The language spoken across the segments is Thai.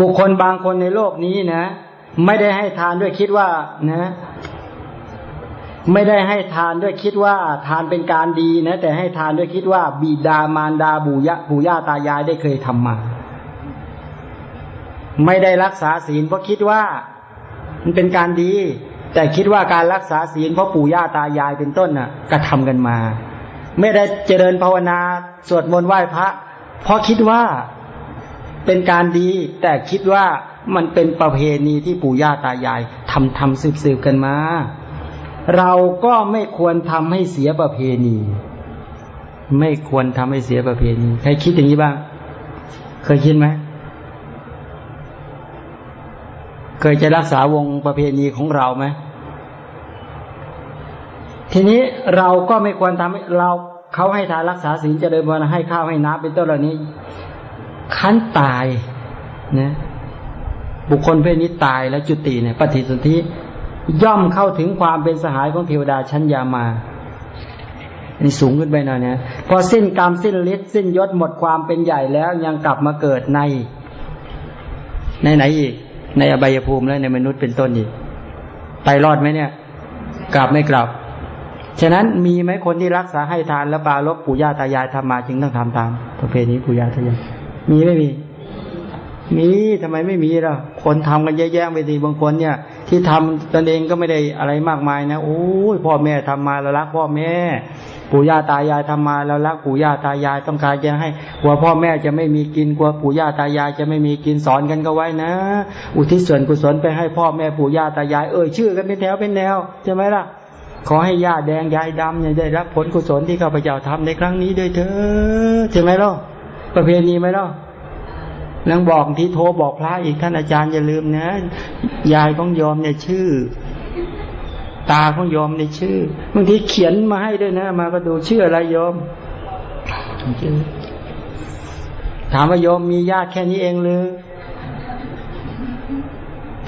บุคคลบางคนในโลกนี้นะ ไม่ได้ให้ทานด้วยคิดว่านะ ไม่ได้ให้ทานด้วยคิดว่า ทานเป็นการดีนะ แต่ให้ทานด้วยคิดว่า บิดามารดาบุยะปู่ย่าตายายได้เคยทำมา ไม่ได้รักษาศีลเพราะคิดว่า มันเป็นการดี แต่คิดว่าการรักษาศีลเพราะปู่ย่าตายายเป็นต้นน่ะกระทากันมา ไม่ได้เจริญภาวนาสวดมนต์ไหว้พระเพราะคิดว่า เป็นการดี แต่คิดว่ามันเป็นประเพณีที่ปู่ย่าตายายทำทำสืบสืบกันมา เราก็ไม่ควรทำให้เสียประเพณี ไม่ควรทำให้เสียประเพณี ใครคิดอย่างนี้บ้าง เคยคิดไหมเคยจะรักษาวงประเพณีของเราไหมทีนี้เราก็ไม่ควรทำให้เราเขาให้ทานรักษาศีลเจะเดินวันให้ข้าวให้น้ำเป็นต้นเหล่านี้ ขั้นตายนะบุคคลเพศนี้ตายแล้วจุติเนี่ย ปฏิสนธิย่อมเข้าถึงความเป็นสหายของเทวดาชั้นยามานี่สูงขึ้นไปหน่อยเนี่ยพอสิ้นกรรมสิ้นฤทธิ์สิ้นยศหมดความเป็นใหญ่แล้วยังกลับมาเกิดใน ในไหนอีก ในอบายภูมิและในมนุษย์เป็นต้นอีก ไปรอดไหมเนี่ย กลับไม่กลับ ฉะนั้นมีไหมคนที่รักษาให้ทานและบาลบปู่ย่าตายายทำมาจึงต้องทำตามประเพณีปู่ย่าตายาย มีไม่มี มีทำไมไม่มีล่ะ คนทำกันเยอะแยะไปดีบางคนเนี่ย ที่ทำตนเองก็ไม่ได้อะไรมากมายนะโอ้ยพ่อแม่ทำมาแล้วรักพ่อแม่ปู่ย่าตายายทำมาแล้วรักปู่ย่าตายายต้องการจะให้กลัวพ่อแม่จะไม่มีกินกลัวปู่ย่าตายายจะไม่มีกินสอนกันก็ไว้นะ อุทิศส่วนกุศลไปให้พ่อแม่ปู่ย่าตายายเอ่ยชื่อกันเป็นแถวเป็นแนวใช่ไหมล่ะขอให้ย่าแดงยายดำเนี่ยได้รับผลกุศลที่ข้าพเจ้าทำในครั้งนี้ด้วยเถอะใช่ไหมล่ะ ประเพณีไหมล่ะนังบอกที่โทรบอกพระอีกท่านอาจารย์อย่าลืมนะ ยายของยอมเนี่ยชื่อ ตาของยอมในชื่อบางทีเขียนมาให้ด้วยนะ มาก็ดูชื่ออะไรยอมถามว่ายอมมีญาติแค่นี้เองหรือ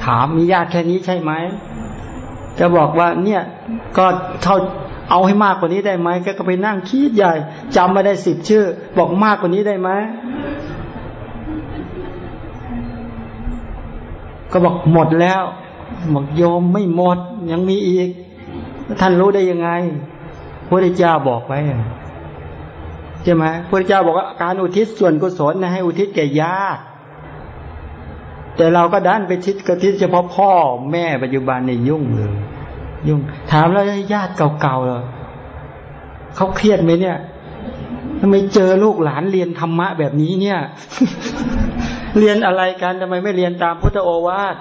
ถามมีญาติแค่นี้ใช่ไหมจะบอกว่าเนี่ย ก็เท่า เอาให้มากกว่านี้ได้ไหมแกก็ไปนั่งคิดใหญ่จำมาได้สิบชื่อ บอกมากกว่านี้ได้ไหมก็บอกหมดแล้วบอกโยมไม่หมดยังมีอีก ท่านรู้ได้ยังไงพระเจ้าบอกไว้ใช่ไหมพระเจ้าบอกว่าการอุทิศส่วนกุศลนะให้อุทิศแก่ญาติแต่เราก็ดันไปทิศกระทิศเฉพาะพ่อแม่ปัจจุบันในยุ่งเลย ยุ่ง ถามแล้วญาติเก่าๆเหรอเขาเครียดไหมเนี่ยทำไมเจอลูกหลานเรียนธรรมะแบบนี้เนี่ย เรียนอะไรกันทำไมไม่เรียนตามพุทธโอวาท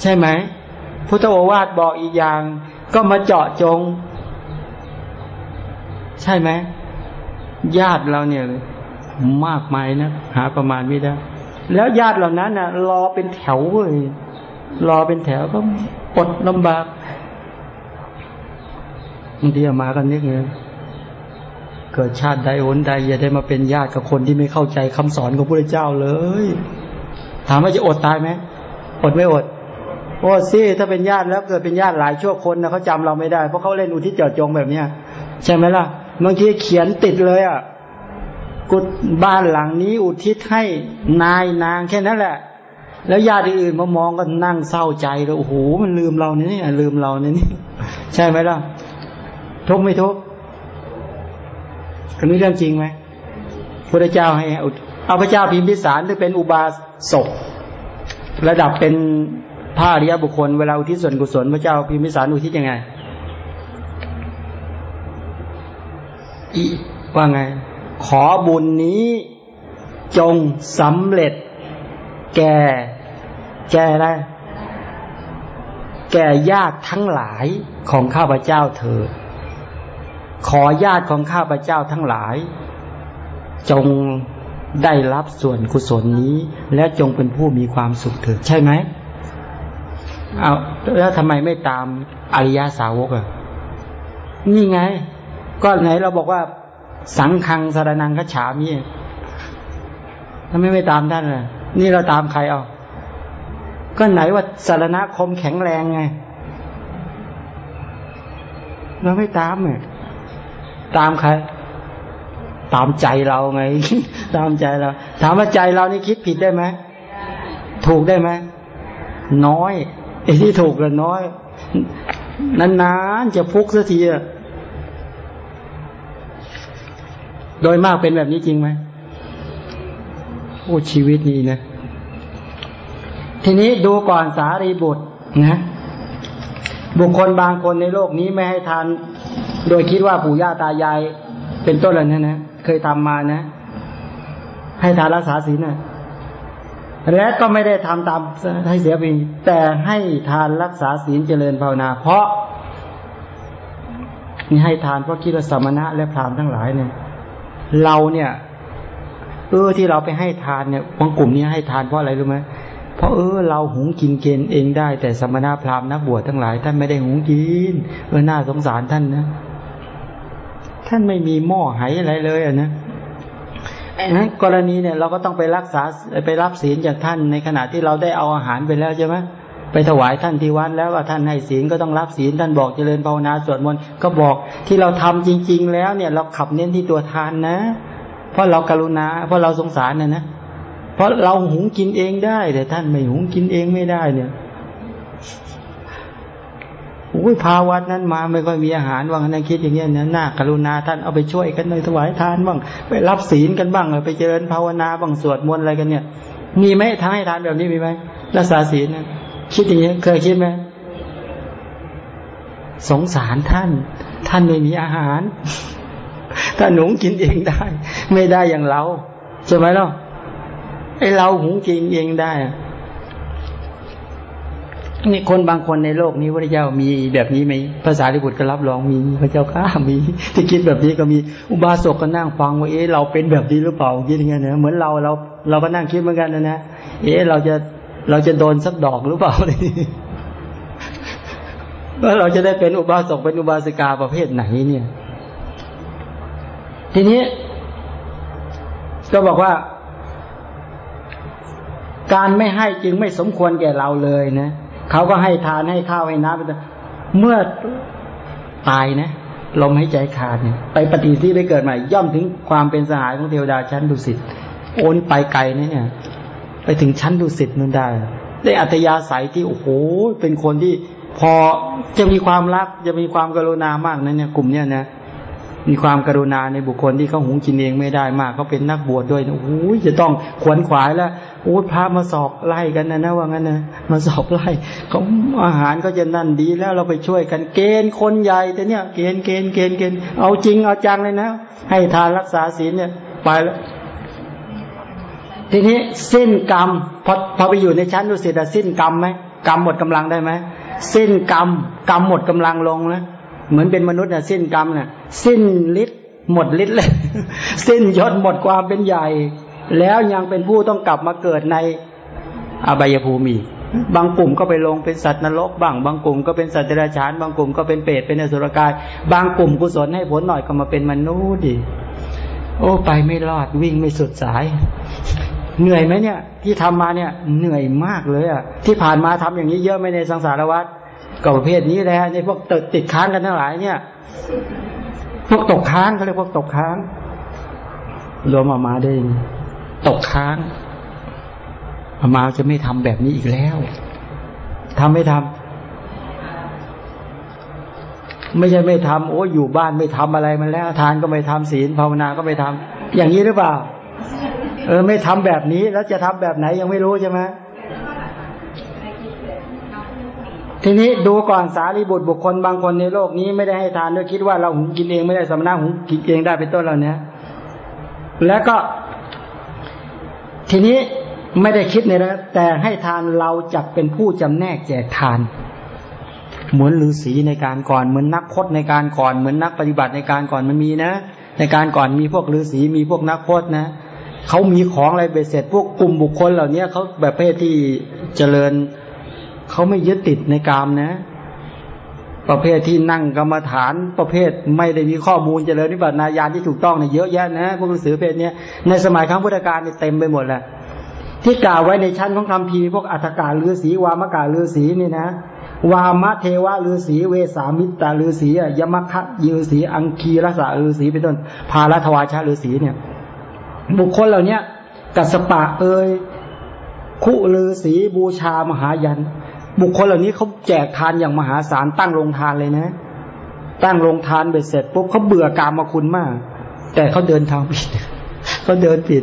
ใช่ไหมพุทธโอวาทบอกอีกอย่าง ก็มาเจาะจง ใช่ไหมญาติเราเนี่ยมากมายนะหาประมาณไม่ได้ แล้วญาติเหล่านั้นนะ่ะ รอเป็นแถวเลยรอเป็นแถวก็อดลำบาก บางทีมากันนึกเงี้ยเกิดชาติใดหนใดอย่าได้มาเป็นญาติกับคนที่ไม่เข้าใจคำสอนของพระเจ้าเลย ถามว่าจะอดตายไหมอดไม่อดโอ้ซิถ้าเป็นญาติแล้วเกิดเป็นญาติหลายชั่วคนนะเขาจำเราไม่ได้เพราะเขาเล่นอุทิศเจาะจงแบบเนี้ยใช่ไหมล่ะบางทีเขียนติดเลยอะกุบ้านหลังนี้อุทิศให้นายนางแค่นั้นแหละ แล้วญาติอื่นมามองก็นั่งเศร้าใจแล้วโอ้โหมันลืมเราเนี่ยลืมเราเนี่ยใช่ไหมล่ะ ทุกไม่ทุกอันนี้เรื่องจริงไหมพระเจ้าให้เอาพระเจ้าพิมพิสารที่เป็นอุบาสกระดับเป็นพระอริยบุคคลเวลาอุทิศส่วนกุศลพระเจ้าพิมพิสารอุทิศยังไงอีว่าไง ขอบุญนี้จงสำเร็จ แก่ แก่อะไรแก่ญาติทั้งหลายของข้าพเจ้าเถิด ขอญาติของข้าพเจ้าทั้งหลาย จงได้รับส่วนกุศลนี้ และจงเป็นผู้มีความสุขเถิดใช่ไหมเอาแล้วทำไมไม่ตามอริยาสาวกอะนี่ไง ก็ไหนเราบอกว่า สังคังสารนังขฉามีทำไมไม่ตามท่านล่ะ นี่เราตามใครเอาก็ไหนว่าสารณคมแข็งแรงไง เราไม่ตามเนี่ย ตามใคร ตามใจเราไง ตามใจเรา ถามว่าใจเรานี่คิดผิดได้ไหม ถูกได้ไหม น้อยไอ้ที่ถูกก็น้อย นานๆจะฟุกสักทีอะโดยมากเป็นแบบนี้จริงไหมโอ้ชีวิตนี้นะ ทีนี้ดูก่อนสารีบุตรนะ บุคคลบางคนในโลกนี้ไม่ให้ทาน โดยคิดว่าปู่ย่าตายายเป็นต้นอะไรนั่นนะเคยทำมานะ ให้ทานรักษาศีลนะและก็ไม่ได้ทำตามให้เสียไปแต่ให้ทานรักษาศีลเจริญภาวนา เพราะนี่ให้ทานเพราะคิดว่าสมณะและพรามทั้งหลายเนี่ย เราเนี่ยเออที่เราไปให้ทานเนี่ยบางกลุ่มนี้ให้ทานเพราะอะไรรู้ไหมเพราะเออเราหุงกินเกณฑ์เองได้ แต่สมณะพราหมณ์นักบวชทั้งหลาย ท่านไม่ได้หุงกินเออน่าสงสารท่านนะ ท่านไม่มีหม้อไหอะไรเลยอะนะนั้นกรณีเนี่ยเราก็ต้องไปรักษาไปรับศีลจากท่านในขณะที่เราได้เอาอาหารไปแล้วใช่ไหมไปถวายท่านที่วัดแล้วว่าท่านให้ศีลก็ต้องรับศีลท่านบอกเจริญภาวนาสวดมนต์ก็บอกที่เราทำจริง ๆ แล้วเนี่ยเราขับเน้นที่ตัวทานนะ เพราะเรากรุณา เพราะเราสงสารนะนะ เพราะเราหุงกินเองได้ แต่ท่านไม่หุงกินเองไม่ได้เนี่ย อุ้ยพาวัดนั้นมาไม่ค่อยมีอาหารว่างนั้นคิดอย่างเงี้ยนะหน้ากรุณาท่านเอาไปช่วยกันเลยถวายทานบ้างไปรับศีลกันบ้างไปเจริญภาวนาบ้างสวดมนต์อะไรกันเนี่ย มีไหมทางให้ทานแบบนี้มีไหมรักษาศีลนะคิดอย่างนี้ยเคยคิดไหมสงสารท่าน ท่านไม่มีอาหาร ถ้าหนูกินเองได้ ไม่ได้อย่างเราใช่ไหมล่ะไอเราหุงกินเองได้ นี่คนบางคนในโลกนี้พระเจ้ามีแบบนี้ไหมภาษาลิบุตรก็รับรองมีพระเจ้าข้ามีที่คิดแบบนี้ก็มีอุบาสกก็นั่งฟังว่าเอ๊ะเราเป็นแบบนี้หรือเปล่าคิดอย่างเงี้ยนะเหมือนเราเราเราก็นั่งคิดเหมือนกันนะนะเอ๊ะเราจะเราจะโดนสักดอกหรือเปล่าว่าเราจะได้เป็นอุบาสกเป็นอุบาสิกาประเภทไหนเนี่ย ทีนี้ ก็บอกว่า การไม่ให้จึงไม่สมควรแก่เราเลยนะ เขาก็ให้ทานให้ข้าวให้น้ำไปเมื่อตายนะลมหายใจขาดเนี่ยไปปฏิที่ไปเกิดใหม่ ย่อมถึงความเป็นสหายของเทวดาชั้นดุสิตโอนไปไกลนะเนี่ย ไปถึงชั้นดุสิตนั่นได้ ได้อัตยาศัยที่โอ้โหเป็นคนที่พอจะมีความรักจะมีความกรุณามากนะเนี่ยกลุ่มเนี้ยนะ มีความกรุณาในบุคคลที่เขาหุงกินเองไม่ได้มากเขาเป็นนักบวชดด้วยโอ้ยจะต้องขวนขวายแล้วโอ้พระมาสอบไล่กันนะนะว่างั้นนะมาสอบไล่เขาอาหารก็จะนั่นดีแล้วเราไปช่วยกันเกณฑ์คนใหญ่แต่เนี่ยเกณฑ์เกณฑ์เกณฑ์เกณฑ์เอาจริงเอาจังเลยนะ ให้ทานรักษาศีลเนี่ยไปแล้วทีนี้สิ้นกรรมพอพอไปอยู่ในชั้นดุสิตสิ้นกรรมไหมกรรมหมดกำลังได้ไหมสิ้นกรรมกรรมหมดกำลังลงนะ เหมือนเป็นมนุษย์น่ะสิ้นกรรมน่ะ สิ้นฤทธิ์หมดฤทธิ์เลย สิ้นยศหมดความเป็นใหญ่ แล้วยังเป็นผู้ต้องกลับมาเกิดในอบายภูมิ บางกลุ่มก็ไปลงเป็นสัตว์นรกบ้างบางกลุ่มก็เป็นสัตว์เดรัจฉาน บางกลุ่มก็เป็นเปรตเป็นอสุรกาย บางกลุ่มกุศลให้ผลหน่อยก็มาเป็นมนุษย์ดิโอ้ไปไม่รอดวิ่งไม่สุดสาย เหนื่อยไหมเนี่ย ที่ทำมาเนี่ยเหนื่อยมากเลยอะที่ผ่านมาทำอย่างนี้เยอะไหมในสังสารวัฏ ก็ประเภทนี้แหละในพวกติดติดค้างกันทั้งหลายเนี่ย พวกตกค้างเขาเรียกพวกตกค้าง รวมออกมาได้ตกค้างอามาจะไม่ทำแบบนี้อีกแล้วทำไม่ทำไม่ใช่ไม่ทำโอ้อยู่บ้านไม่ทำอะไรมันแล้ว ทานก็ไม่ทำศีลภาวนาก็ไม่ทำอย่างนี้หรือเปล่า เออ ไม่ทำแบบนี้แล้วจะทำแบบไหนยังไม่รู้ใช่ไหม ทีนี้ดูก่อนสารีบุตรบุคคลบางคนในโลกนี้ไม่ได้ให้ทานด้วยคิดว่าเราหุงกินเองไม่ได้สมณะหุงกินเองได้เป็นต้นเราเนี้ยแล้วก็ ทีนี้ไม่ได้คิดในแล้วแต่ให้ทานเราจักเป็นผู้จำแนกแจกทาน เหมือนฤาษีในการก่อนเหมือนนักพจในการก่อนเหมือนนักปฏิบัติในการก่อนมันมีนะ ในการก่อนมีพวกฤาษีมีพวกนักพจนะเขามีของอะไรไปเสร็จ พวกกลุ่มบุคคลเหล่านี้เขาแบบเพศที่เจริญ เขาไม่ยึดติดในกามนะ ประเภทที่นั่งกรรมฐานประเภทไม่ได้มีข้อมูลเจริญนิบัตินาญาณที่ถูกต้องเนี่ยเยอะแยะนะพวกหนังสือเพศนี้ในสมัยครั้งพุทธกาลเนี่ยเต็มไปหมดแหละที่กล่าวไว้ในชั้นของคำพีพวกอัฏกาลือศีวามกาลือศีนี่นะวามะเทวะลือศีเวสามิตาลือศียมคะยือศีอังคีรสาลือศีเป็นต้นพาลัทวาชาลือศีเนี่ย บุคคลเหล่าเนี้ยกัสปะเอยคุลือสีบูชามหายัน บุคคลเหล่านี้เขาแจกทานอย่างมหาศาลตั้งโรงทานเลยนะ ตั้งโรงทานเบ็ดเสร็จปุ๊บเขาเบื่อกามมาคุณมาก แต่เขาเดินทางผิดเขาเดินผิด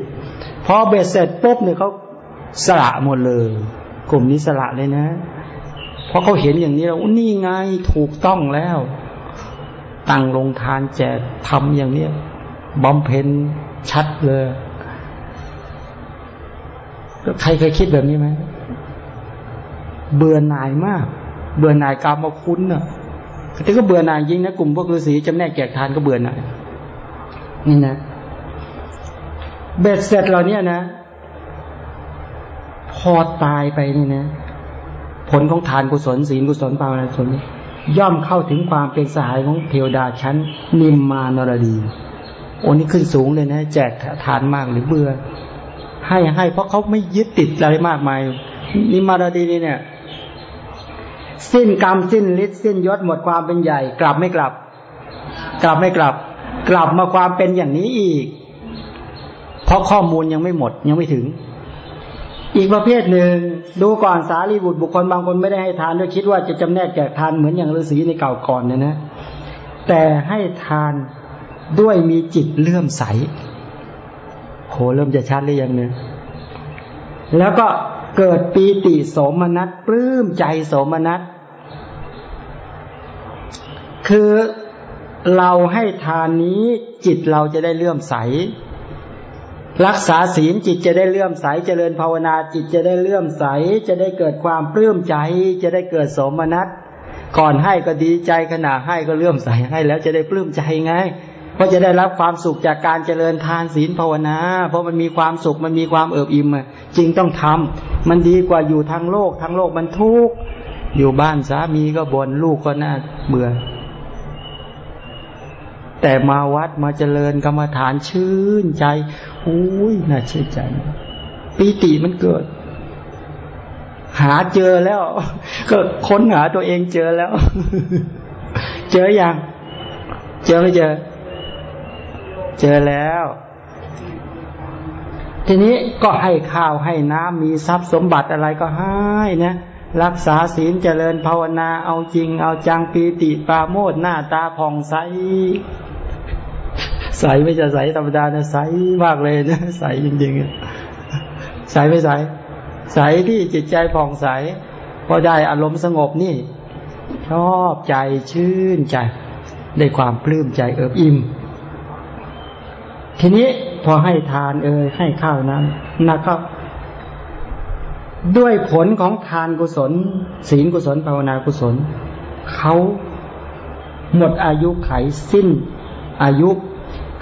พอเบ็ดเสร็จปุ๊บเนี่ยเขาสละหมดเลย กลุ่มนี้สละเลยนะ เพราะเขาเห็นอย่างนี้แล้วนี่ไงถูกต้องแล้ว ตั้งโรงทานแจกทำอย่างเนี้ยบำเพ็ญชัดเลยใครเคยคิดแบบนี้ไหม เบื่อหน่ายมาก เบื่อหน่ายกรรมคุณเนอะแต่ก็เบื่อหน่ายจริงนะกลุ่มพวกฤาษีจำแนกแจกทานก็เบื่อหน่ายนี่นะเบ็ดเสร็จเราเนี่ยนะ พอตายไปนี่นะ ผลของทานกุศลศีลกุศลภาวนากุศลย่อมเข้าถึงความเป็นสหายของเทวดาชั้น นิมมานรดีโอ้นี่ขึ้นสูงเลยนะ แจกทานมากหรือเบื่อ ให้ให้เพราะเขาไม่ยึดติดอะไรมากมายนิมมารดีนี่เนี่ย สิ้นกรรมสิ้นฤทธิ์สิ้นยศหมดความเป็นใหญ่ กลับไม่กลับ กลับไม่กลับ กลับมาความเป็นอย่างนี้อีก เพราะข้อมูลยังไม่หมดยังไม่ถึง อีกประเภทหนึ่ง ดูก่อนสารีบุตรบุคคลบางคนไม่ได้ให้ทานด้วยคิดว่าจะจำแนกแจกทานเหมือนอย่างฤาษีในเก่าก่อนเนี่ยนะ แต่ให้ทานด้วยมีจิตเลื่อมใสโหเริ่มจะชัดหรือยังเนี่ยแล้วก็ เกิดปีติโสมนัสปลื้มใจโสมนัสคือเราให้ทานนี้จิตเราจะได้เลื่อมใส รักษาศีลจิตจะได้เลื่อมใสเจริญภาวนาจิตจะได้เลื่อมใส จะได้เกิดความปลื้มใจ จะได้เกิดโสมนัสก่อนให้ก็ดีใจขณะให้ก็เลื่อมใสให้แล้วจะได้ปลื้มใจไง เพราะจะได้รับความสุขจากการเจริญทานศีลภาวนา เพราะมันมีความสุขมันมีความเอิบอิ่มจริงต้องทำมันดีกว่าอยู่ทางโลกทางโลกมันทุกข์อยู่บ้านสามีก็บน่นลูกก็น่าเบื่อ แต่มาวัดมาเจริญกรรมฐานชื่นใจอุ้ยน่าชื่นใจปีติมันเกิด หาเจอแล้ว ก็ค้นหาตัวเองเจอแล้ว เจออยังเจอไม่เจอ เจอแล้ว ทีนี้ก็ให้ข้าวให้น้ำมีทรัพย์สมบัติอะไรก็ให้นะรักษาศีลเจริญภาวนาเอาจริง เอาจังปีติปาโมดหน้าตาผ่องใส ใสไม่จะใสธรรมดานะใสมากเลยนะใสจริงๆใสไม่ใส ใสที่จิตใจผ่องใสพอได้อารมณ์สงบนี่ ชอบใจชื่นใจได้ความปลื้มใจเอิบอิ่ม ทีนี้พอให้ทานเอ่ยให้ข้าวนั้นนะครับ ด้วยผลของทานกุศล ศีลกุศลภาวนากุศลเขาหมดอายุไขสิ้นอายุ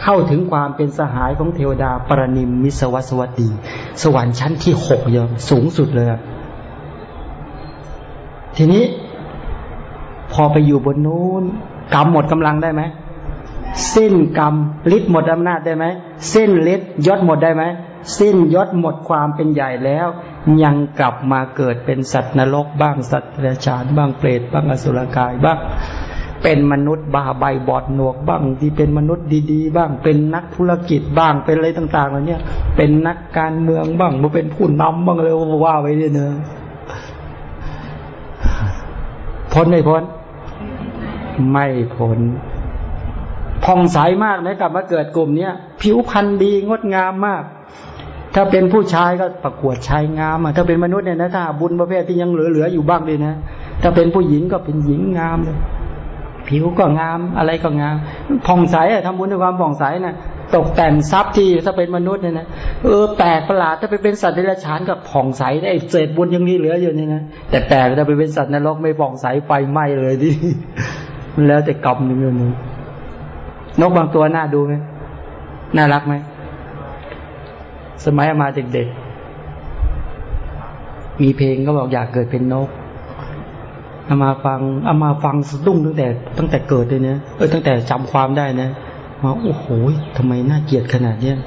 เข้าถึงความเป็นสหายของเทวดาปรนิมมิสวัสวัสดี สวรรค์ชั้นที่หกยังสูงสุดเลย ทีนี้พอไปอยู่บนนู้นกรรมหมดกำลังได้ไหม สิ้นกรรมฤทธิ์หมดอำนาจได้ไหมสิ้นฤทธิ์ยศหมดได้ไหมสิ้นยศหมดความเป็นใหญ่แล้ว ยังกลับมาเกิดเป็นสัตว์นรกบ้างสัตว์เดรัจฉานบ้างเปรตบ้างอสุรกายบ้างเป็นมนุษย์บาใบบอดหนวกบ้างที่เป็นมนุษย์ดีๆ บ้าง เป็นนักธุรกิจบ้างเป็นอะไรต่างๆเหล่านี้เป็นนักการเมืองบ้างมาเป็นผู้นำบ้างเลยว่าไว้เนี่ยเนอพ้นไม่พ้น ไม่พ้น ผ่องใสมากนะกลับมาเกิดกลุ่มเนี้ยผิวพรรณดีงดงามมาก ถ้าเป็นผู้ชายก็ประกวดชายงามอะถ้าเป็นมนุษย์เนี่ยนะถ้าบุญประเภทที่ยังเหลือๆอยู่บ้างเลยนะถ้าเป็นผู้หญิงก็เป็นหญิงงามเลยผิวก็งามอะไรก็งามผ่องใสอะทำบุญด้วยความผ่องใสนะ่ะตกแต่งทรัพย์ที่ถ้าเป็นมนุษย์เนี่ยนะเออแปลกประหลาดถ้าไปเป็นสัตว์เดรัจฉานกับผ่องใสได้เศษบุญยังมีเหลืออยู่นี่นะแต่แปลกถ้าไปเป็นสัตว์นรกไม่ผ่องใสไฟไหม้เลยดิแล้วแต่กรรมนึงนึง นกบางตัวน่าดูไหมน่ารักไหม สมัยมาเด็กๆ มีเพลงก็บอกอยากเกิดเป็นนกเอามาฟังเอามาฟังสะดุ้งตั้งแต่ ตั้งแต่เกิดเลยเนะเออตั้งแต่จำความได้นะมาโอ้โหทำไมน่าเกลียดขนาดเนี้ย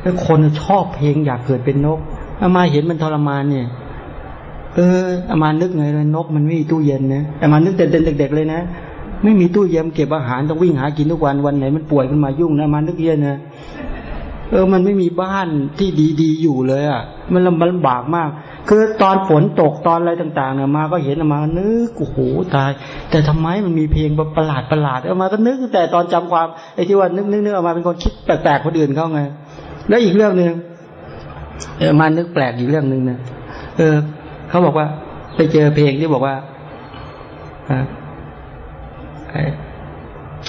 แล้วคนชอบเพลงอยากเกิดเป็นนกเอามาเห็นมันทรมานเนี่ย เออเอามานึกไงเลยนกมันไม่มีตู้เย็นนะเอามานึกแต่เด็กๆเลยนะ ไม่มีตู้เย็นเก็บอาหารต้องวิ่งหากินทุกวันวันไหนมันป่วยขึ้นมายุ่งนะมันนึกเย็นนะเออ มันไม่มีบ้านที่ดีๆอยู่เลยอะ มันลำบากมาก คือตอนฝนตกตอนอะไรต่างๆเนี่ยมาก็เห็นมานึกโอ้โหตาย แต่ทำไมมันมีเพลงประหลาดประหลาดเอามาก็นึกแต่ตอนจำความไอ้ที่ว่านึกนึกนึกออกมาเป็นคนคิดแปลกๆคนอื่นเขาไง แล้วอีกเรื่องหนึ่งเออมานึกแปลกอีกเรื่องหนึ่งนะเออเขาบอกว่า ไปเจอเพลงที่บอกว่าอ่า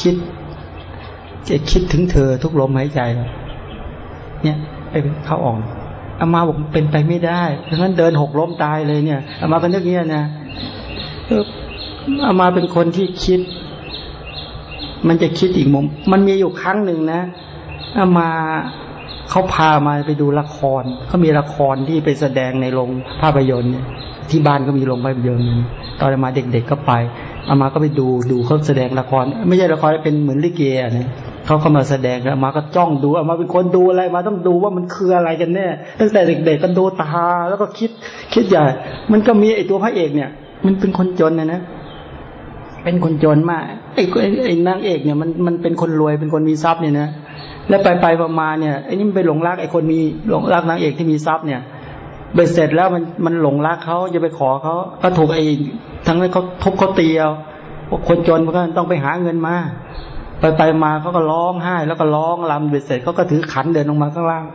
คิด จะคิดถึงเธอทุกลมหายใจ เนี่ยไอ้เขาอ่อนอามาบอกเป็นไปไม่ได้เพราะฉะนั้นเดินหกล้มตายเลยเนี่ยอามาก็นึกเงี้ยนะอามาเป็นคนที่คิด มันจะคิดอีกมุม มันมีอยู่ครั้งหนึ่งนะอามาเขาพามาไปดูละครเขามีละครที่ไปแสดงในโรงภาพยนตร์ที่บ้านก็มีโรงภาพยนตร์ตอนมาเด็กๆก็ไป อามาก็ไปดูดูเขาแสดงละคร ไม่ใช่ละครเป็นเหมือนลิเกนะเขาเข้ามาแสดงอามาก็จ้องดูอามาเป็นคนดูอะไรมาต้องดูว่ามันคืออะไรกันแน่ตั้งแต่เด็กๆกันดูตาแล้วก็คิดคิดใหญ่มันก็มีไอตัวพระเอกเนี่ย มันเป็นคนจนนะนะเป็นคนจนมากไอ้ไอ้นางเอกเนี่ยมันมันเป็นคนรวยเป็นคนมีทรัพย์เนี่ยนะแล้วไปไปมาเนี่ยไอ้นี่มันไปหลงรักไอ้คนมีหลงรักนางเอกที่มีทรัพย์เนี่ยเบ็ดเสร็จแล้วมันมันหลงรักเขาจะไปขอเขาก็ถูกไอ้ ทั้งนั้นเขาทุบเขาเตีเอาคนจนมันก็ต้องไปหาเงินมา ไปไปมาเขาก็ร้องไห้ แล้วก็ร้องลำเบ็ดเสร็จเขาก็ถือขันเดินลงมาข้างล่าง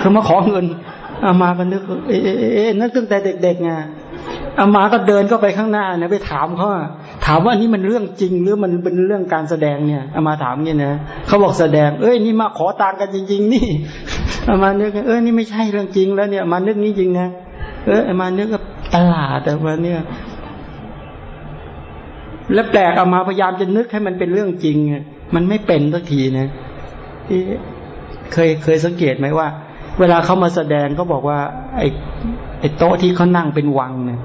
คือมาขอเงินอามาก็นึกเอ๊ะนึกตั้งแต่เด็กๆไงอามาก็เดินก็ไปข้างหน้าเนี่ยไปถามเขาถามว่านี่มันเรื่องจริงหรือมันเป็นเรื่องการแสดงเนี่ยอามาถามเนี่ยนะเขาบอกแสดง เอ้ยนี่มาขอตังกันจริง ๆ นี่อามานึกเออนี่ไม่ใช่เรื่องจริงแล้วเนี่ยมานึกนี้จริงนะเอออามานึก ก็ตลาดแต่ว่าเนี่ย แล้วแปลกอามาพยายามจะนึกให้มันเป็นเรื่องจริงมันไม่เป็นสักทีนะเคยเคยสังเกตไหมว่า เวลาเขามาแสดงเขาบอกว่า ไอ้ไอ้โต๊ะที่เขานั่งเป็นวังเนี่ย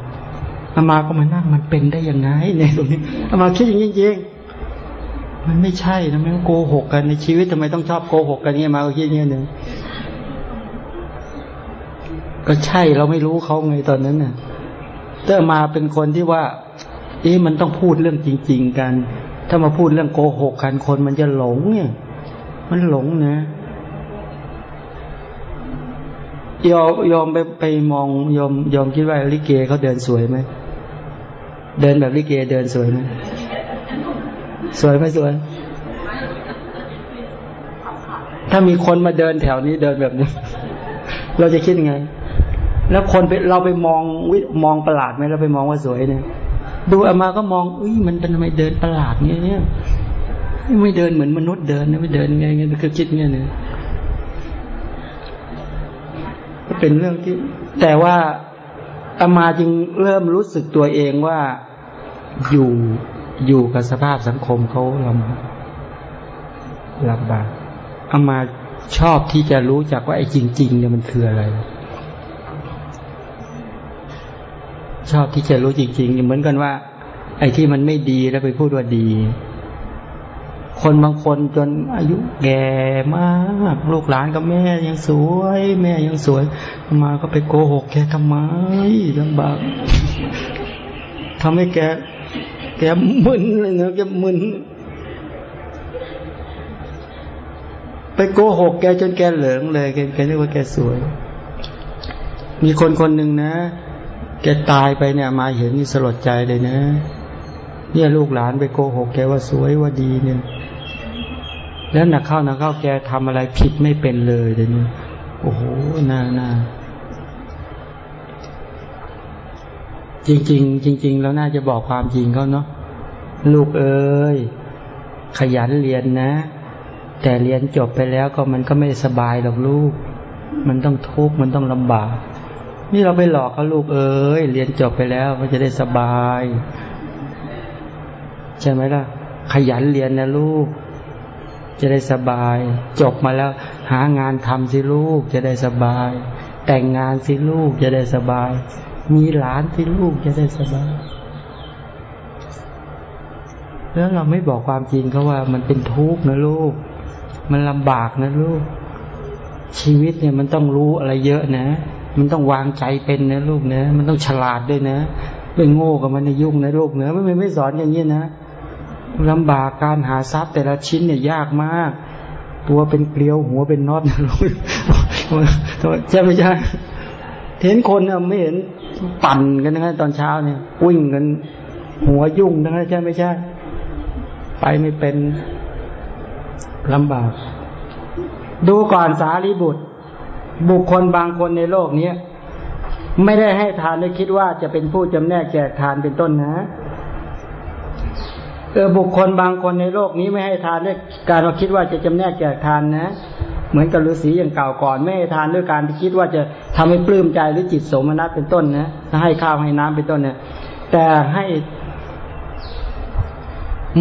อามาก็มานั่งมันเป็นได้ยังไงเนี่ยตรงนี้อามาคิดอย่างนี้จริงมันไม่ใช่นะมันโกหกกันในชีวิตทำไมต้องชอบโกหกกันเนี่ยมาก็คิดอย่างนี้หนึ่งก็ใช่เราไม่รู้เขาไงตอนนั้นน่ะ แต่มาเป็นคนที่ว่าเอ๊ะมันต้องพูดเรื่องจริง ๆ กัน ถ้ามาพูดเรื่องโกหกกันคนมันจะหลงเนี่ย มันหลงนะยอมยอมไปไปมองยอมยอมคิดว่าลิเกเขาเดินสวยไหมเดินแบบลิเกเดินสวยไหมสวยไหมสวย ถ้ามีคนมาเดินแถวนี้เดินแบบนี้ เราจะคิดยังไง แล้วคนไปเราไปมองวิมองประหลาดไหมเราไปมองว่าสวยเนี่ย ดูอามาก็มองอุ้ยมันเป็นทำไมเดินประหลาดเงี้ยเนี่ยไม่เดินเหมือนมนุษย์เดินนะไม่เดินไงเงี้ยคือคิดเงี้ยเนี่ยก็เป็นเรื่องที่ แต่ว่าอามาจึงเริ่มรู้สึกตัวเองว่าอยู่อยู่กับสภาพสังคมเขาลำลำบากอามาชอบที่จะรู้จักว่าไอ้จริง ๆ เนี่ยมันคืออะไร ชอบที่จะรู้จริงๆเหมือนกันว่า ไอ้ที่มันไม่ดีแล้วไปพูดว่าดี คนบางคนจนอายุแก่มาก ลูกหลานกับแม่ยังสวย แม่ยังสวย มาก็ไปโกหกแกทำไมลำบากทำให้แกแกมึนเลยนะแกมึนไปโกหกแกจนแกเหลืองเลยแกแกนึกว่าแกสวย มีคนคนหนึ่งนะ แกตายไปเนี่ย มาเห็นนี่สลดใจเลยนะ เนี่ยลูกหลานไปโกหกแกว่าสวยว่าดีเนี่ย แล้วหนักเข้าหนักเข้าแกทำอะไรผิดไม่เป็นเลยเลยเนี่ยโอ้โหน่าน่าจริง ๆ จริง ๆ แล้วน่าจะบอกความจริงเขาเนาะลูกเอ้ยขยันเรียนนะ แต่เรียนจบไปแล้วก็มันก็ไม่สบายหรอกลูก มันต้องทุกข์มันต้องลำบาก นี่เราไปหลอกเขาลูกเอ้ยเรียนจบไปแล้วมันจะได้สบาย ใช่ไหมล่ะ ขยันเรียนนะลูก จะได้สบาย จบมาแล้ว หางานทำสิลูก จะได้สบาย แต่งงานสิลูกจะได้สบาย มีหลานที่ลูกจะได้สบายแล้วเราไม่บอกความจริงเขาว่ามันเป็นทุกข์นะลูก มันลำบากนะลูก ชีวิตเนี่ยมันต้องรู้อะไรเยอะนะ มันต้องวางใจเป็นนะลูกนะ มันต้องฉลาดด้วยนะไม่โง่กับมันในยุ่งนะลูกเนะไม่ไม่สอนอย่างนี้นะลำบากการหาทรัพย์แต่ละชิ้นเนี่ยยากมาก ตัวเป็นเกลียวหัวเป็นน็อตใช่ไม่ใช่เห็นคนเนี่ยไม่เห็นปั่นกันนะตอนเช้าเนี่ย วิ่งกัน หัวยุ่งนะใช่ไม่ใช่ ไปไม่เป็นลำบาก ดูก่อนสารีบุตร บุคคลบางคนในโลกนี้ไม่ได้ให้ทานและคิดว่าจะเป็นผู้จำแนกแจกทานเป็นต้นนะเออบุคคลบางคนในโลกนี้ไม่ให้ทานด้วยการเราคิดว่าจะจำแนกแจกทานนะ เหมือนกับฤาษีอย่างเก่าก่อน ไม่ให้ทานด้วยการที่คิดว่าจะทำให้ปลื้มใจหรือจิตสมนัตเป็นต้นนะให้ข้าวให้น้ำเป็นต้นเนี่ยแต่ให้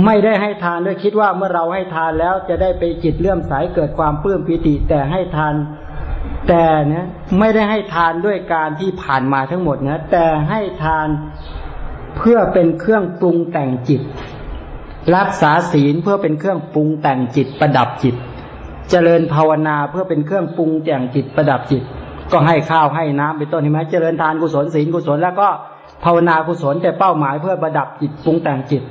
ไม่ได้ให้ทานด้วยคิดว่าเมื่อเราให้ทานแล้วจะได้ไปจิตเลื่อมใสเกิดความปลื้มปิติ แต่ให้ทาน แต่เนี่ยไม่ได้ให้ทานด้วยการที่ผ่านมาทั้งหมดนะแต่ให้ทานเพื่อเป็นเครื่องปรุงแต่งจิต รักษาศีลเพื่อเป็นเครื่องปรุงแต่งจิตประดับจิต เจริญภาวนาเพื่อเป็นเครื่องปรุงแต่งจิตประดับจิต ก็ให้ข้าวให้น้ำเป็นต้นเห็นไหมเจริญทานกุศลศีลกุศลแล้วก็ภาวนากุศลแต่เป้าหมายเพื่อประดับจิตปรุงแต่งจิต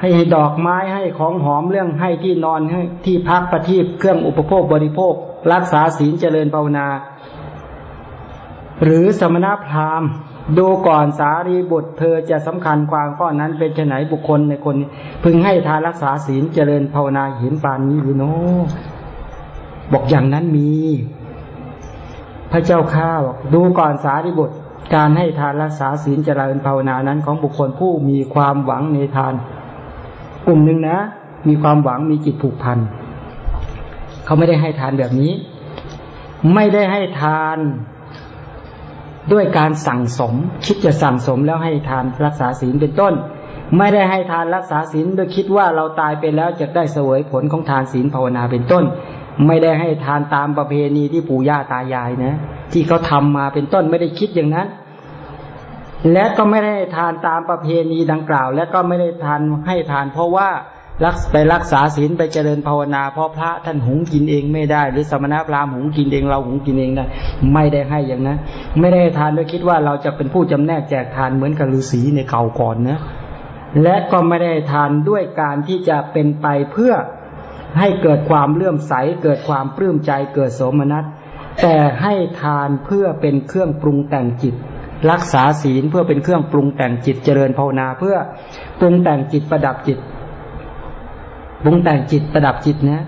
ให้ดอกไม้ให้ของหอมเรื่องให้ที่นอนให้ที่พักประทีปเครื่องอุปโภคบริโภค รักษาศีลเจริญภาวนา หรือสมณพราหมณ์ ดูก่อนสารีบุตรเธอจะสำคัญความข้อนั้นเป็นไนบุคคลในคน พึงให้ทานรักษาศีลเจริญภาวนาเห็นปานนี้หรือโนบอกอย่างนั้นมี พระเจ้าข้าบอกดูก่อนสารีบุตรการให้ทานรักษาศีลเจริญภาวนานั้นของบุคคลผู้มีความหวังในทาน กลุ่มหนึ่งนะ มีความหวังมีจิตผูกพัน เขาไม่ได้ให้ทานแบบนี้ ไม่ได้ให้ทานด้วยการสั่งสม คิดจะสั่งสมแล้วให้ทานรักษาศีลเป็นต้น ไม่ได้ให้ทานรักษาศีลโดยคิดว่าเราตายไปแล้วจะได้เสวยผลของทานศีลภาวนาเป็นต้น ไม่ได้ให้ทานตามประเพณีที่ปู่ย่าตายายนะ ที่เขาทามาเป็นต้นไม่ได้คิดอย่างนั้น และก็ไม่ได้ทานตามประเพณีดังกล่าว และก็ไม่ได้ทานให้ทานเพราะว่า รักไปรักษาศีลไปเจริญภาวนาเพราะพระท่านหุงกินเองไม่ได้ หรือสมณพราหมณ์หุงกินเองเราหุงกินเองได้ไม่ได้ให้อย่างนั้นไม่ได้ทานด้วยคิดว่าเราจะเป็นผู้จำแนกแจกทานเหมือนกับฤาษีในเก่าก่อนนะและก็ไม่ได้ทานด้วยการที่จะเป็นไปเพื่อให้เกิดความเลื่อมใส เกิดความปลื้มใจเกิดโสมนัสแต่ให้ทานเพื่อเป็นเครื่องปรุงแต่งจิต รักษาศีลเพื่อเป็นเครื่องปรุงแต่งจิตเจริญภาวนาเพื่อปรุงแต่งจิตประดับจิต บุงแต่งจิตประดับจิตนะ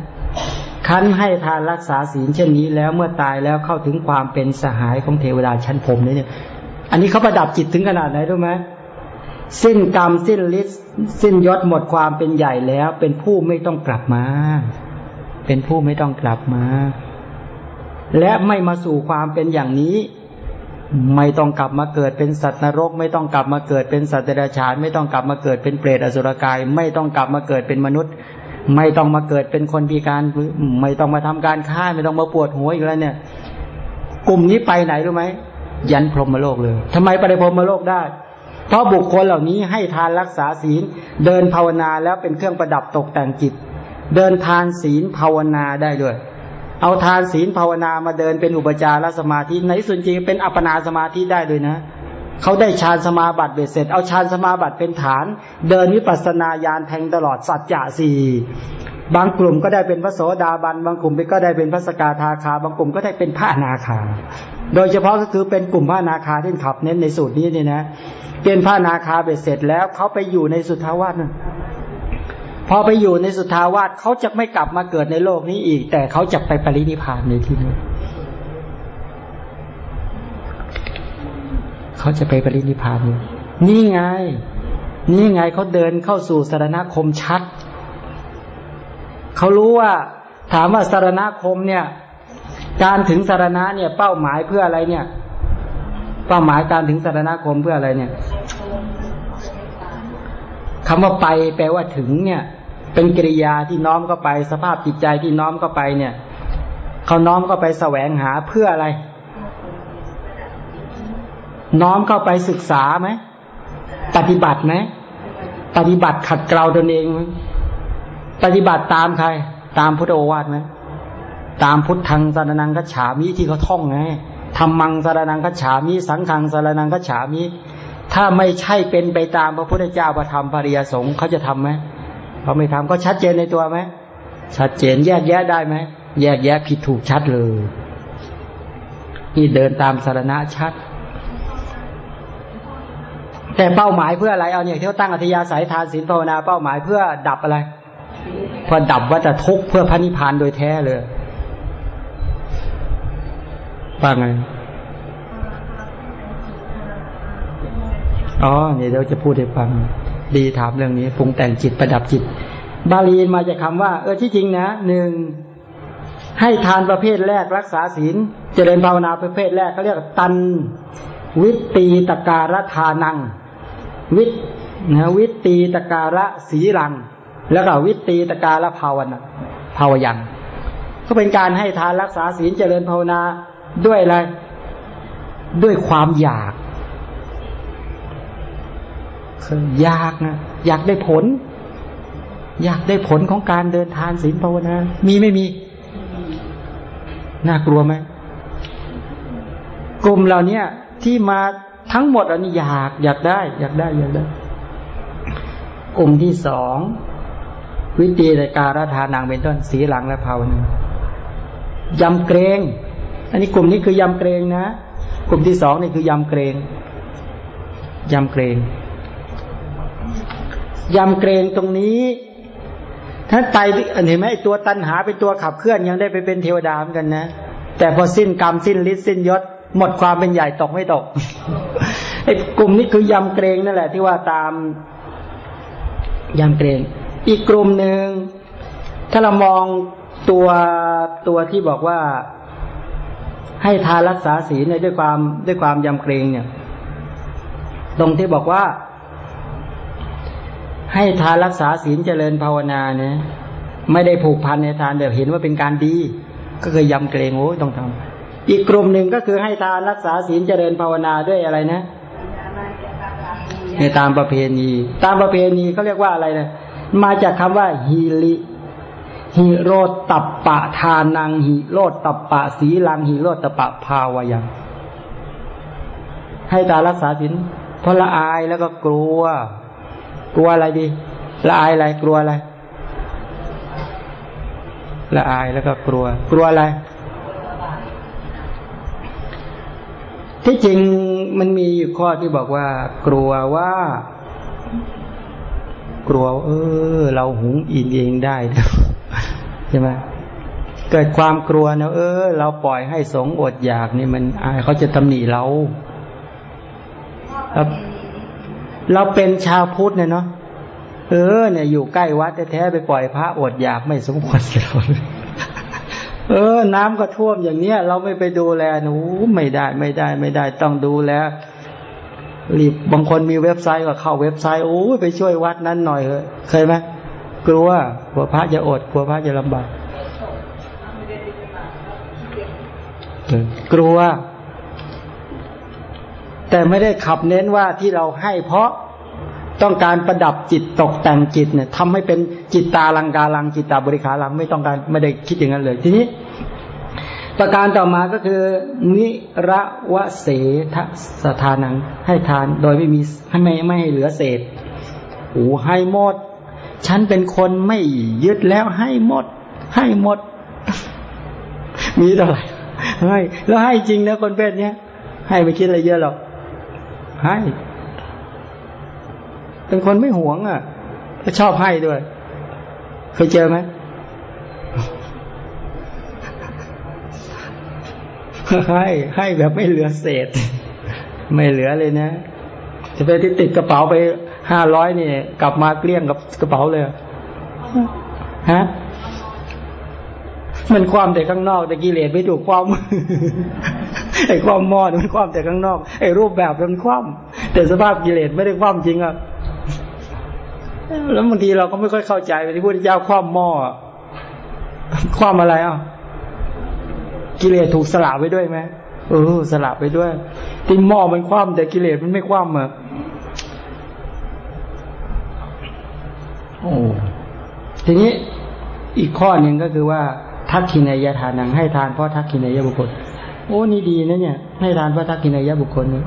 คันให้ทานรักษาศีลเช่นนี้แล้วเมื่อตายแล้วเข้าถึงความเป็นสหายของเทวดาชั้นผมเนี่ย อันนี้เขาประดับจิตถึงขนาดไหนรู้ไหมสิ้นกรรมสิ้นฤทธิ์สิ้นยศหมดความเป็นใหญ่แล้ว เป็นผู้ไม่ต้องกลับมา เป็นผู้ไม่ต้องกลับมา และไม่มาสู่ความเป็นอย่างนี้ ไม่ต้องกลับมาเกิดเป็นสัตว์นรก ไม่ต้องกลับมาเกิดเป็นสัตว์เดรัจฉาน ไม่ต้องกลับมาเกิดเป็นเปรตอสุรกาย ไม่ต้องกลับมาเกิดเป็นมนุษย์ ไม่ต้องมาเกิดเป็นคนพิการไม่ต้องมาทำการฆ่าไม่ต้องมาปวดหัวอีกแล้วเนี่ย กลุ่มนี้ไปไหนรู้ไหมยันพรหมโลกเลยทำไมไปพรหมโลกได้ เพราะบุคคลเหล่านี้ให้ทานรักษาศีล เดินภาวนาแล้วเป็นเครื่องประดับตกแต่งจิต เดินทานศีลภาวนาได้ด้วย เอาทานศีลภาวนามาเดินเป็นอุปจารสมาธิในส่วนจริงเป็นอัปปนาสมาธิได้ด้วยนะ เขาได้ฌานสมาบัติเบ็ดเสร็จ เอาฌานสมาบัติเป็นฐาน เดินวิปัสนาญาณแทงตลอดสัจจะสี่บางกลุ่มก็ได้เป็นพระโสดาบัน บางกลุ่มก็ได้เป็นพระสกาทาคา บางกลุ่มก็ได้เป็นพระนาคา โดยเฉพาะก็คือเป็นกลุ่มพระนาคาที่ขับเน้นในสูตรนี้นี่นะเป็นพระนาคาเบ็ดเสร็จแล้วเขาไปอยู่ในสุทาวาสพอไปอยู่ในสุทาวาสเขาจะไม่กลับมาเกิดในโลกนี้อีก แต่เขาจะไปปรินิพานในที่นี้ เขาจะไปปรินิพานนี่ไง นี่ไงเขาเดินเข้าสู่สารณคมชัด เขารู้ว่าถามว่าสารณคมเนี่ย การถึงสารณะเนี่ย เป้าหมายเพื่ออะไรเนี่ย เป้าหมายการถึงสารณคมเพื่ออะไรเนี่ยคำว่าไปแปลว่าถึงเนี่ย เป็นกิริยาที่น้อมเข้าไป สภาพจิตใจที่น้อมเข้าไปเนี่ยเขาน้อมเข้าไปแสวงหาเพื่ออะไร น้อมเข้าไปศึกษาไหมปฏิบัติไหมปฏิบัติขัดเกลาตนเองไหมปฏิบัติตามใคร ตามพุทธโอวาทไหมตามพุทธังสารนังกัจฉามิที่เขาท่องไงธรรมังสารนังกัจฉามิสังฆังสารนังกัจฉามิถ้าไม่ใช่เป็นไปตามพระพุทธเจ้าประธรรมภริยสงฆ์เขาจะทํำไหมเขาไม่ทำก็ชัดเจนในตัวไหมชัดเจนแยกแยะได้ไหมแยกแยะผิดถูกชัดเลย นี่เดินตามสารณะชัด แต่เป้าหมายเพื่ออะไรเอาเนี่ยที่เขาตั้งอัธยาศัยทานศีลภาวนาเป้าหมายเพื่อดับอะไร เพื่อดับวัฏทุกข์เพื่อพระนิพพานโดยแท้เลยว่าไงอ๋อเนี่ยเดี๋ยวจะพูดให้ฟัง ดีถามเรื่องนี้ปรุงแต่งจิตประดับจิต บาลีมาจากคาว่า เออที่จริงนะหนึ่งให้ทานประเภทแรกรักษาศีล เจริญภาวนาประเภทแรกเขาเรียกตันวิตีตการทานัง วินะวิตีตการะสีรัง แล้วก็วิตีตการะภาวนาภาวยังก็เป็นการให้ทานรักษาศีลเจริญภาวนาด้วยอะไรด้วยความอยากอยากนะอยากได้ผล อยากได้ผลของการเดินทานศีลภาวนา มีไม่มี น่ากลัวไหมกลุ่มเหล่านี้ที่มา ทั้งหมดอันนี้อยากอยากได้ อยากได้อยากได้ กลุ่มที่สองวิตีในการทานังเป็นต้นสีหลังและภาวนายำเกรง อันนี้กลุ่มนี้คือยำเกรงนะ กลุ่มที่สองนี่คือยำเกรงยำเกรงยำเกรงตรงนี้ ถ้าไตเห็นไหมตัวตันหาเป็นตัวขับเคลื่อนยังได้ไปเป็นเทวดาเหมือนกันนะ แต่พอสิ้นกรรมสิ้นฤทธิ์สิ้นยศ หมดความเป็นใหญ่ตกไม่ตกไอ้กลุ่มนี้คือยำเกรงนั่นแหละ ที่ว่าตามยำเกรง อีกกลุ่มหนึ่งถ้าเรามองตัวตัวที่บอกว่าให้ทานรักษาศีลด้วยความด้วยความยำเกรงเนี่ย ตรงที่บอกว่า ให้ทานรักษาศีลเจริญภาวนาเนี่ยไม่ได้ผูกพันในทานแต่เห็นว่าเป็นการดี ก็เคยยำเกรงโอ้ยต้องทำ อีกกลุ่มหนึ่งก็คือให้ทานรักษาศีลเจริญภาวนาด้วยอะไรนะในตามประเพณี ตามประเพณีเขาเรียกว่าอะไรนะมาจากคำว่าฮิลิฮิโรตัปปะทานังฮิโรตัปปะสีลังฮิโรตปะภาวยัง ให้ตารักษาศีลเพราะละอายแล้วก็กลัว กลัวอะไรดีละอายอะไรกลัวอะไรละอายแล้วก็กลัว กลัวอะไร ที่จริงมันมีอยู่ข้อที่บอกว่า กลัวว่า กลัว เออ เราหุงอินเองได้ใช่ไหมเกิดความกลัวนะเออ เราปล่อยให้สงอดอยากนี่มันอายเขาจะตำหนิเราครับเราเป็นชาวพุทธเนี่ยเนาะเออ เนี่ย อยู่ใกล้วัดแท้ๆไปปล่อยพระอดอยากไม่สมควรเรา เออ น้ำก็ท่วมอย่างเนี้ย เราไม่ไปดูแลหนูไม่ได้ไม่ได้ไม่ได้ต้องดูแลรีบบางคนมีเว็บไซต์ก็เข้าเว็บไซต์โอ้ไปช่วยวัดนั้นหน่อยเลยเคยไหมกลัวกลัวพระจะอดกลัวพระจะลำบากกลัว แต่ไม่ได้ขับเน้นว่าที่เราให้เพราะ ต้องการประดับจิตตกแต่งจิตเนี่ยทำให้เป็นจิตตาลังกาลังจิตตาบริขาลังไม่ต้องการไม่ได้คิดอย่างนั้นเลย ทีนี้ ประการต่อมาก็คือ นิระวะเสทสถานังให้ทานโดยไม่มีให้ไม่ไม่ให้เหลือเศษโอ้ให้หมด ฉันเป็นคนไม่ยึดแล้วให้หมด ให้หมด มีเท่าไหร่ให้แล้วให้จริงนะคนเป็นเนี้ยให้ไม่คิดอะไรเยอะหรอกให้ เป็นคนไม่หวงอะก็ชอบให้ด้วย เคยเจอไหมให้ให้แบบไม่เหลือเศษ ไม่เหลือเลยนะจะไปที่ติดกระเป๋าไปห้าร้อยนี่ กลับมาเกลี้ยงกับกระเป๋าเลยฮะมันความแต่ข้างนอกแต่กิเลสไม่ถูกความไอ้ความมอดมันความแต่ข้างนอกไอ้รูปแบบมันความแต่สภาพกิเลสไม่ได้ความจริงอะ แล้วบางทีเราก็ไม่ค่อยเข้าใจที่พุทธเจ้าความหม้อความอะไรอะกิเลสถูกสละไปด้วยไหมเออ สละไปด้วยที่หม้อมันคว่ำแต่กิเลสมันไม่คว่ำอะโอ้ทีนี้อีกข้อหนึ่งก็คือว่า ทักขินายทานังให้ทานเพราะทักขินายบุคคล โอ้นี่ดีนะเนี่ย ให้ทานเพราะทักขินายบุคคลเนี่ย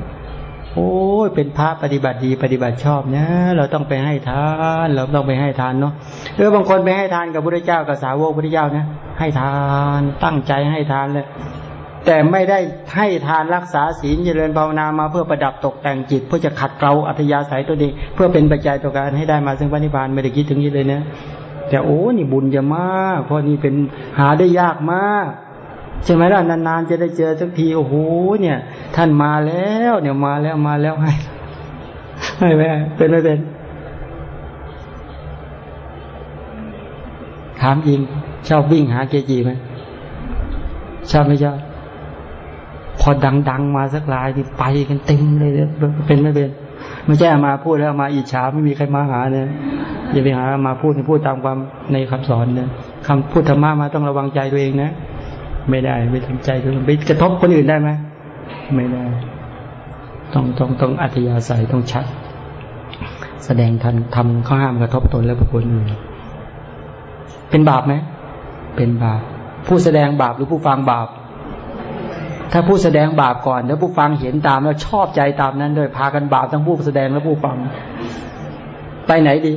โอ้ยเป็นพระปฏิบัติดีปฏิบัติชอบนะ เราต้องไปให้ทาน เราต้องไปให้ทานเนาะเออบางคนไปให้ทานกับพระเจ้ากับสาวกพระเจ้านะให้ทานตั้งใจให้ทานเลยแต่ไม่ได้ให้ทานรักษาศีลเจริญภาวนามาเพื่อประดับตกแต่งจิต เพื่อจะขัดเกลาอัธยาศัยตัวเองเพื่อเป็นปัจจัยต่อการให้ได้มาซึ่งพระนิพพานไม่ได้คิดถึงนี้เลยนะแต่โอ้นี่บุญจะมากเพราะนี่เป็นหาได้ยากมาก ใช่ไหมล่ะนานๆจะได้เจอสักทีโอ้โหเนี่ย ท่านมาแล้วเนี่ยมาแล้วมาแล้วให้ให้ไหมเป็นไม่เป็นถามจริงชอบวิ่งหาเกจิไหมชอบไม่ชอบพอดังๆมาสักลายที่ไปกันเต็มเลยเป็นไม่เป็นไม่ใช่มาพูดแล้วมาอิจฉาไม่มีใครมาหาเนี่ยอย่าไปหามาพูดพูดตามความในคำสอนเนี่ยคำพูดธรรมะมาต้องระวังใจตัวเองนะ ไม่ได้ ไม่ทำใจตัวเองไปกระทบคนอื่นได้ไหมไม่ได้ ต้องต้องต้องอัธยาศัยต้องชัด แสดงทันทำข้อห้ามกระทบตนและบุคคลอื่น เป็นบาปไหมเป็นบาป ผู้แสดงบาปหรือผู้ฟังบาป ถ้าผู้แสดงบาปก่อนแล้วผู้ฟังเห็นตามแล้วชอบใจตามนั้นด้วยพากันบาปทั้งผู้แสดงและผู้ฟัง ไปไหนดี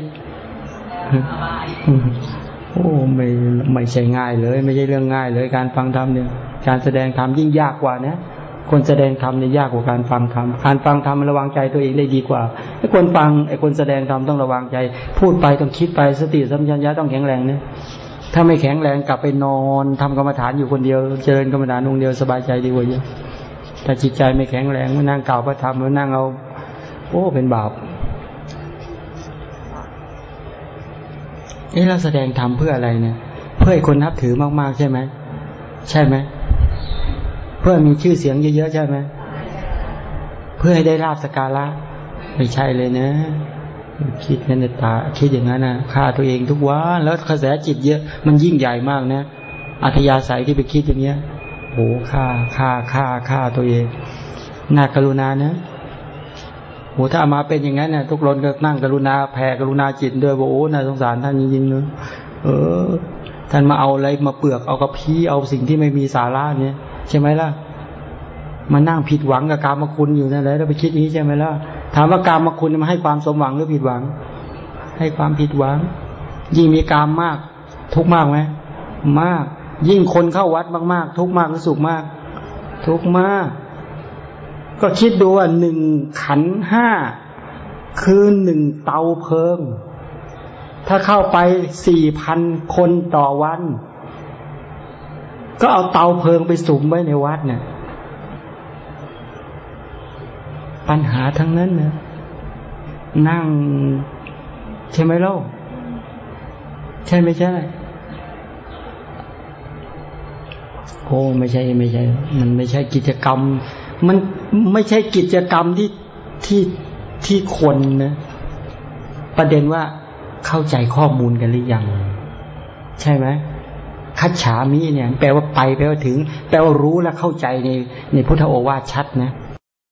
โอ้ไม่ไม่ใช่ง่ายเลย ไม่ใช่เรื่องง่ายเลย การฟังธรรมเนี่ย การแสดงธรรมยิ่งยากกว่านะคนแสดงธรรมเนี่ยยากกว่าการฟังธรรมการฟังธรรมมันระวังใจตัวเองได้ดีกว่าไอ้คนฟังไอ้คนแสดงธรรมต้องระวังใจ พูดไปต้องคิดไปสติสัมปชัญญะต้องแข็งแรงเนี่ยถ้าไม่แข็งแรงกลับไปนอนทำกรรมฐานอยู่คนเดียวเจริญกรรมฐานองเดียวสบายใจดีกว่าเยอะถ้าจิตใจไม่แข็งแรงมานั่งเก่าพระธรรมมานั่งเอาโอ้เป็นบาป นี่เราแสดงธรรมเพื่ออะไรเนี่ย เพื่อให้คนนับถือมากๆใช่ไหม ใช่ไหม เพื่อมีชื่อเสียงเยอะๆใช่ไหม เพื่อให้ได้ราบสการะ ไม่ใช่เลยนะ คิดนั่นตา คิดอย่างนั้นนะฆ่าตัวเองทุกวันแล้วกระแสจิตเยอะ มันยิ่งใหญ่มากนะอัธยาศัยที่ไปคิดอย่างเงี้ยโอ้ฆ่าฆ่าฆ่าฆ่าตัวเองน่ากรุณานะ โอ้ถ้ามาเป็นอย่างนั้นเนี่ยทุกคนก็นั่งกรุณาแผ่กรุณาจิตด้วยว่าโอ้น่าสงสารท่านจริงๆเนอะเออ ท่านมาเอาอะไรมาเปลือกเอากระพี้เอาสิ่งที่ไม่มีสาระเนี่ย ใช่ไหมล่ะมานั่งผิดหวังกับการมาคุณอยู่นั่นแหละแล้วไปคิดนี้ใช่ไหมล่ะถามว่าการมาคุณมันให้ความสมหวังหรือผิดหวัง ให้ความผิดหวัง ยิ่งมีกามมาก ทุกมากไหมมาก ยิ่งคนเข้าวัดมากๆ ทุกมากหรือสุขมาก ทุกมาก ก็คิดดูว่าหนึ่งขันห้าคือหนึ่งเตาเพลิง ถ้าเข้าไปสี่พันคนต่อวัน ก็เอาเตาเพลิงไปสุมไว้ในวัดเนี่ยปัญหาทั้งนั้นนะนั่งใช่ไหมเล่าใช่ไม่ใช่โอ้ไม่ใช่ไม่ใช่ มันไม่ใช่กิจกรรม มันไม่ใช่กิจกรรมที่ที่ที่คนนะ ประเด็นว่าเข้าใจข้อมูลกันหรือยัง ใช่ไหมคัจฉามิเนี่ย แปลว่าไปแปลว่าถึง แปลว่ารู้และเข้าใจในในพุทธโอวาทชัดนะ